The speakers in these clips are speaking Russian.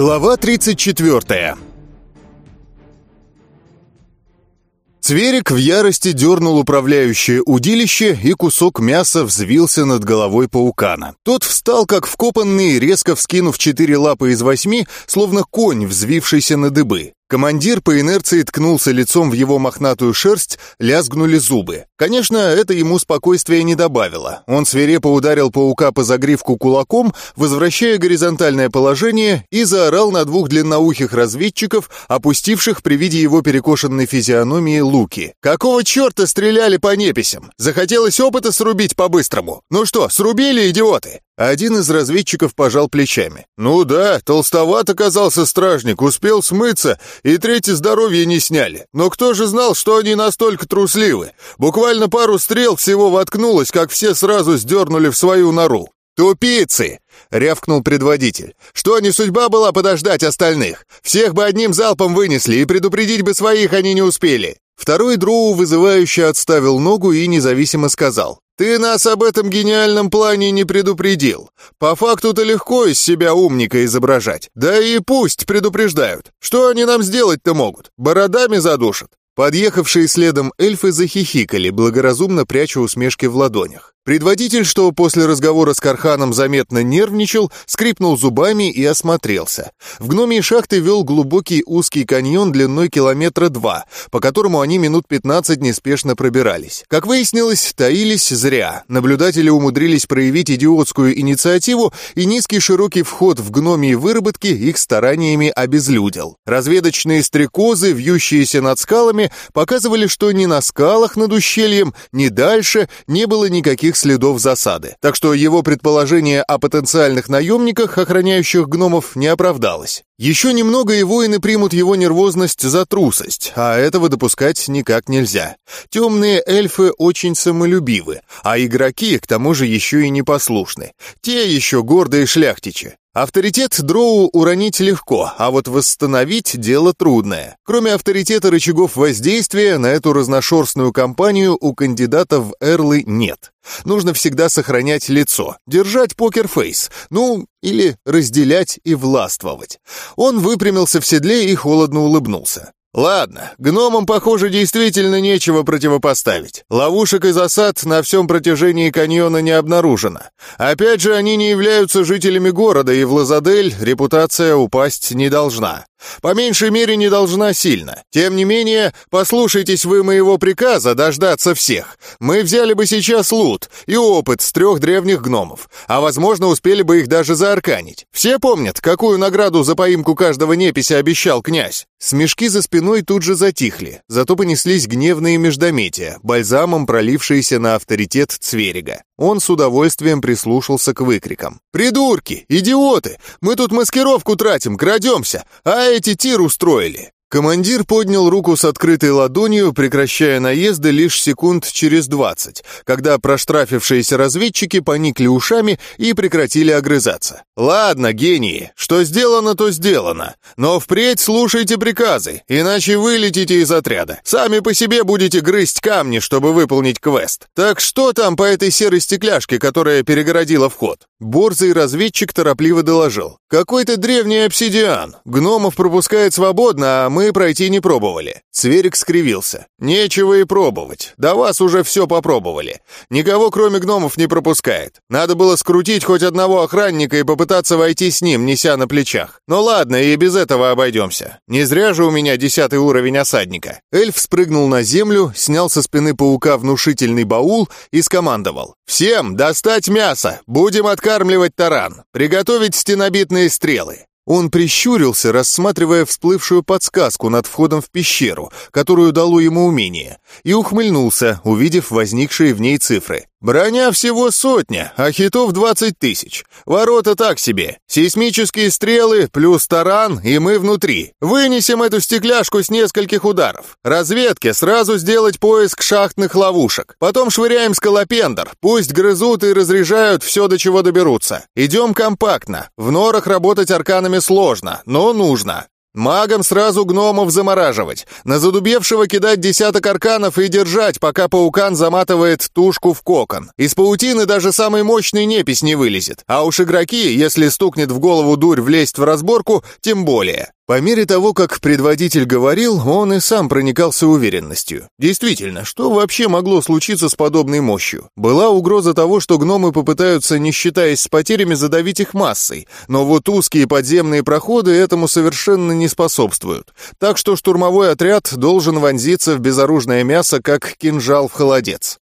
Глава 34 Цверик в ярости дернул управляющее удилище, и кусок мяса взвился над головой паукана. Тот встал, как вкопанный, резко вскинув четыре лапы из восьми, словно конь, взвившийся на дыбы. Командир по инерции ткнулся лицом в его мохнатую шерсть, лязгнули зубы. Конечно, это ему спокойствия не добавило. Он свирепо ударил паука по загривку кулаком, возвращая горизонтальное положение, и заорал на двух длинноухих разведчиков, опустивших при виде его перекошенной физиономии луки. «Какого черта стреляли по неписям? Захотелось опыта срубить по-быстрому. Ну что, срубили, идиоты?» Один из разведчиков пожал плечами. «Ну да, толстоват оказался стражник, успел смыться, и третье здоровье не сняли. Но кто же знал, что они настолько трусливы? Буквально пару стрел всего воткнулось, как все сразу сдернули в свою нору. «Тупицы!» — рявкнул предводитель. «Что, не судьба была подождать остальных? Всех бы одним залпом вынесли, и предупредить бы своих они не успели!» Второй дроу вызывающе отставил ногу и независимо сказал. «Ты нас об этом гениальном плане не предупредил. По факту-то легко из себя умника изображать. Да и пусть предупреждают. Что они нам сделать-то могут? Бородами задушат?» Подъехавшие следом эльфы захихикали, благоразумно пряча усмешки в ладонях. Предводитель, что после разговора с Карханом заметно нервничал, скрипнул зубами и осмотрелся. В гномии шахты вел глубокий узкий каньон длиной километра два, по которому они минут 15 неспешно пробирались. Как выяснилось, таились зря. Наблюдатели умудрились проявить идиотскую инициативу, и низкий широкий вход в гномии выработки их стараниями обезлюдил. Разведочные стрекозы, вьющиеся над скалами, показывали, что ни на скалах над ущельем, ни дальше не было никаких следов засады. Так что его предположение о потенциальных наемниках, охраняющих гномов, не оправдалось. Еще немного и воины примут его нервозность за трусость, а этого допускать никак нельзя. Темные эльфы очень самолюбивы, а игроки, к тому же, еще и непослушны. Те еще гордые шляхтичи. Авторитет дроу уронить легко, а вот восстановить дело трудное. Кроме авторитета рычагов воздействия, на эту разношерстную кампанию у кандидата в эрлы нет. Нужно всегда сохранять лицо, держать покерфейс, ну, или разделять и властвовать. Он выпрямился в седле и холодно улыбнулся. Ладно, гномам, похоже, действительно нечего противопоставить. Ловушек и засад на всем протяжении каньона не обнаружено. Опять же, они не являются жителями города, и в Лазадель репутация упасть не должна. По меньшей мере, не должна сильно. Тем не менее, послушайтесь вы моего приказа дождаться всех. Мы взяли бы сейчас лут и опыт с трех древних гномов, а, возможно, успели бы их даже заарканить. Все помнят, какую награду за поимку каждого непися обещал князь? Смешки за спиной тут же затихли, зато понеслись гневные междометия, бальзамом пролившиеся на авторитет Цверига. Он с удовольствием прислушался к выкрикам. «Придурки! Идиоты! Мы тут маскировку тратим, крадемся, а эти тир устроили!» Командир поднял руку с открытой ладонью, прекращая наезды лишь секунд через двадцать, когда проштрафившиеся разведчики поникли ушами и прекратили огрызаться. «Ладно, гении, что сделано, то сделано. Но впредь слушайте приказы, иначе вылетите из отряда. Сами по себе будете грызть камни, чтобы выполнить квест. Так что там по этой серой стекляшке, которая перегородила вход?» Борзый разведчик торопливо доложил. «Какой-то древний обсидиан. Гномов пропускает свободно, а мы пройти не пробовали». Цверик скривился. «Нечего и пробовать. До вас уже все попробовали. Никого, кроме гномов, не пропускает. Надо было скрутить хоть одного охранника и попытаться войти с ним, неся на плечах. Ну ладно, и без этого обойдемся. Не зря же у меня десятый уровень осадника». Эльф спрыгнул на землю, снял со спины паука внушительный баул и скомандовал. «Всем достать мясо! Будем откармливать таран, приготовить стенобитные стрелы. Он прищурился, рассматривая всплывшую подсказку над входом в пещеру, которую дало ему умение, и ухмыльнулся, увидев возникшие в ней цифры. Броня всего сотня, а хитов двадцать тысяч. Ворота так себе. Сейсмические стрелы плюс таран, и мы внутри. Вынесем эту стекляшку с нескольких ударов. Разведке сразу сделать поиск шахтных ловушек. Потом швыряем скалопендр. Пусть грызут и разряжают все, до чего доберутся. Идем компактно. В норах работать арканами сложно, но нужно. Магам сразу гномов замораживать, на задубевшего кидать десяток арканов и держать, пока паукан заматывает тушку в кокон. Из паутины даже самый мощный непись не вылезет. А уж игроки, если стукнет в голову дурь влезть в разборку, тем более. По мере того, как предводитель говорил, он и сам проникался уверенностью. Действительно, что вообще могло случиться с подобной мощью? Была угроза того, что гномы попытаются, не считаясь с потерями, задавить их массой, но вот узкие подземные проходы этому совершенно не способствуют. Так что штурмовой отряд должен вонзиться в безоружное мясо, как кинжал в холодец.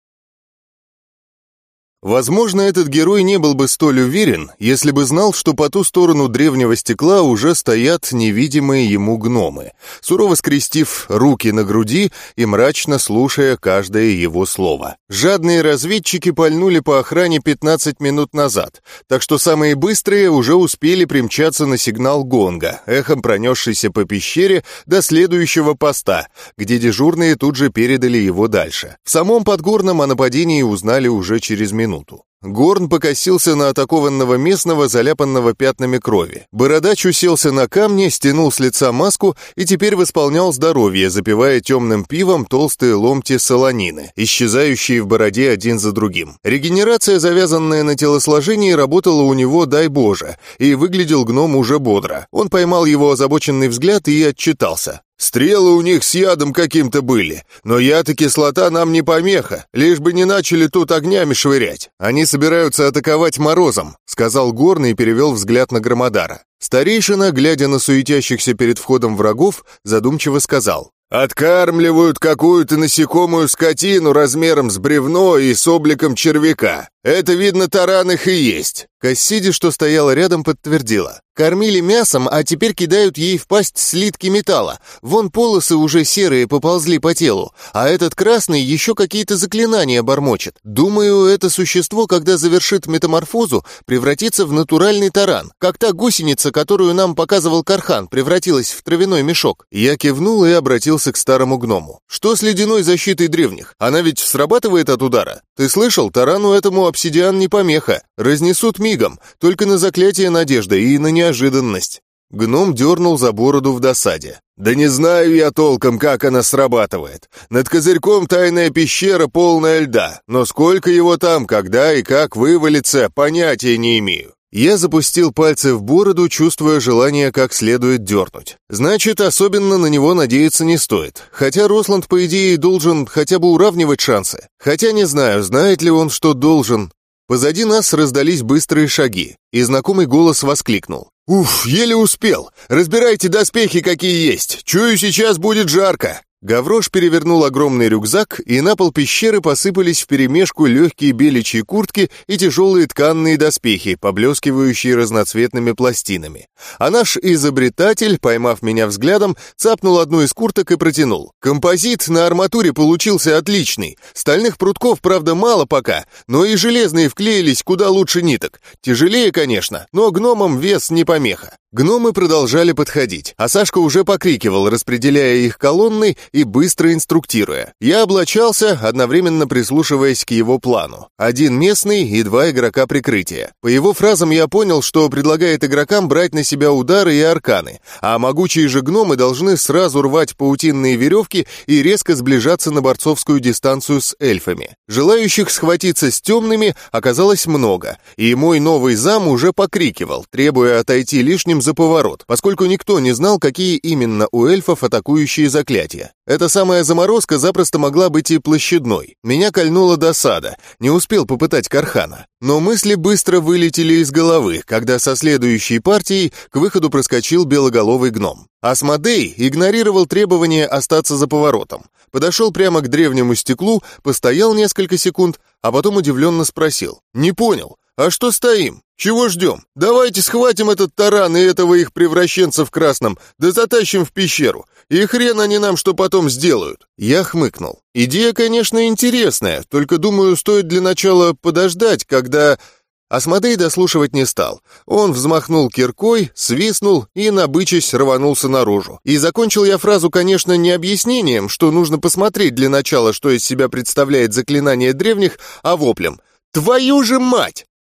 Возможно, этот герой не был бы столь уверен, если бы знал, что по ту сторону древнего стекла уже стоят невидимые ему гномы, сурово скрестив руки на груди и мрачно слушая каждое его слово. Жадные разведчики пальнули по охране 15 минут назад, так что самые быстрые уже успели примчаться на сигнал гонга, эхом пронесшийся по пещере до следующего поста, где дежурные тут же передали его дальше. В самом Подгорном о нападении узнали уже через минуту минуту. Горн покосился на атакованного местного, заляпанного пятнами крови. Бородач уселся на камне, стянул с лица маску и теперь восполнял здоровье, запивая темным пивом толстые ломти солонины, исчезающие в бороде один за другим. Регенерация, завязанная на телосложении, работала у него, дай боже, и выглядел гном уже бодро. Он поймал его озабоченный взгляд и отчитался. Стрелы у них с ядом каким-то были, но яд и кислота нам не помеха, лишь бы не начали тут огнями швырять. Они собираются атаковать морозом», — сказал Горный и перевел взгляд на Громодара. Старейшина, глядя на суетящихся перед входом врагов, задумчиво сказал. «Откармливают какую-то насекомую скотину размером с бревно и с обликом червяка. Это, видно, таран их и есть». Кассиди, что стояла рядом, подтвердила. Кормили мясом, а теперь кидают ей в пасть слитки металла. Вон полосы уже серые поползли по телу, а этот красный еще какие-то заклинания бормочет. Думаю, это существо, когда завершит метаморфозу, превратится в натуральный таран, как та гусеница, которую нам показывал Кархан, превратилась в травяной мешок. Я кивнул и обратился к старому гному. Что с ледяной защитой древних? Она ведь срабатывает от удара? Ты слышал, тарану этому обсидиан не помеха. Разнесут мигом, только на заклятие надежда и на неожиданность. Гном дернул за бороду в досаде. «Да не знаю я толком, как она срабатывает. Над козырьком тайная пещера полная льда, но сколько его там, когда и как вывалится, понятия не имею. Я запустил пальцы в бороду, чувствуя желание как следует дернуть. Значит, особенно на него надеяться не стоит. Хотя Росланд, по идее, должен хотя бы уравнивать шансы. Хотя не знаю, знает ли он, что должен. Позади нас раздались быстрые шаги, и знакомый голос воскликнул. «Уф, еле успел! Разбирайте доспехи, какие есть! Чую, сейчас будет жарко!» Гаврош перевернул огромный рюкзак, и на пол пещеры посыпались вперемешку легкие беличьи куртки и тяжелые тканные доспехи, поблескивающие разноцветными пластинами. А наш изобретатель, поймав меня взглядом, цапнул одну из курток и протянул. Композит на арматуре получился отличный. Стальных прутков, правда, мало пока, но и железные вклеились куда лучше ниток. Тяжелее, конечно, но гномам вес не помеха. Гномы продолжали подходить, а Сашка уже покрикивал, распределяя их колонны и быстро инструктируя. Я облачался, одновременно прислушиваясь к его плану. Один местный и два игрока прикрытия. По его фразам я понял, что предлагает игрокам брать на себя удары и арканы, а могучие же гномы должны сразу рвать паутинные веревки и резко сближаться на борцовскую дистанцию с эльфами. Желающих схватиться с темными оказалось много, и мой новый зам уже покрикивал, требуя отойти лишним за поворот, поскольку никто не знал, какие именно у эльфов атакующие заклятия. Эта самая заморозка запросто могла быть и площадной. Меня кольнула досада, не успел попытать Кархана. Но мысли быстро вылетели из головы, когда со следующей партией к выходу проскочил белоголовый гном. Асмодей игнорировал требование остаться за поворотом. Подошел прямо к древнему стеклу, постоял несколько секунд, а потом удивленно спросил. «Не понял, а что стоим? Чего ждем? Давайте схватим этот таран и этого их превращенца в красном, да затащим в пещеру. И хрен они нам что потом сделают. Я хмыкнул. Идея, конечно, интересная, только, думаю, стоит для начала подождать, когда... Асмодей дослушивать не стал. Он взмахнул киркой, свистнул и, набычась, рванулся наружу. И закончил я фразу, конечно, не объяснением, что нужно посмотреть для начала, что из себя представляет заклинание древних, а воплем. «Твою же мать!»